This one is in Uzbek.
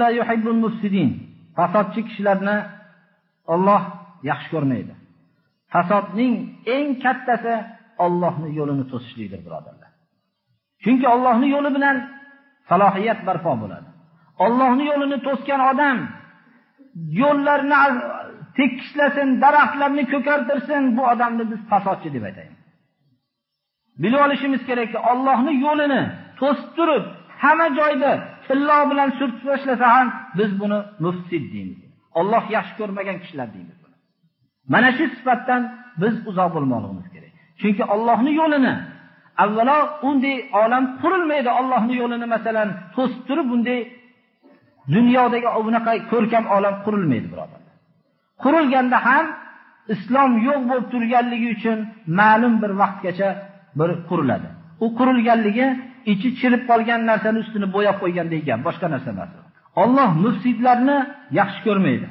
la yuhibbul mufsidin. Fasodchi kishilarni Alloh yaxshi ko'rmaydi. Fasodning eng kattasi Allohning yo'lini to'sishlikdir, birodarlar. Chunki Allohning yo'li bilan salohiyat barpo bo'ladi. Allohning yo'lini to'sgan odam yo'llarni tekislasin, daraxtlarni ko'kartirsin, bu odamni biz fasodchi deb aytaymiz. Bilib olishimiz kerakki, Allohning yo'lini to'sib turib, hamma joyda tillo bilan surtib tashlasa ham biz buni mufsid deymiz. Alloh yaxshi ko'rmagan kishilar deymiz buni. Mana shu sifatdan biz uzoq bo'lmoqligimiz kerak. Chunki Allohning yo'lini avvalo unday olam qurilmaydi. Allohning yo'lini masalan to'sib turib bunday dunyodagi bunaqa ko'rkam olam qurilmaydi, birodarlar. Qurilganda ham islom yo'q bo'lib turganligi uchun ma'lum bir vaqtgacha bir quriladi. U qurilganligi ichi chirib qolgan narsani ustini bo'yab qo'ygandek gap, boshqa narsa emas. Alloh mufsidlarni yaxshi ko'rmaydi.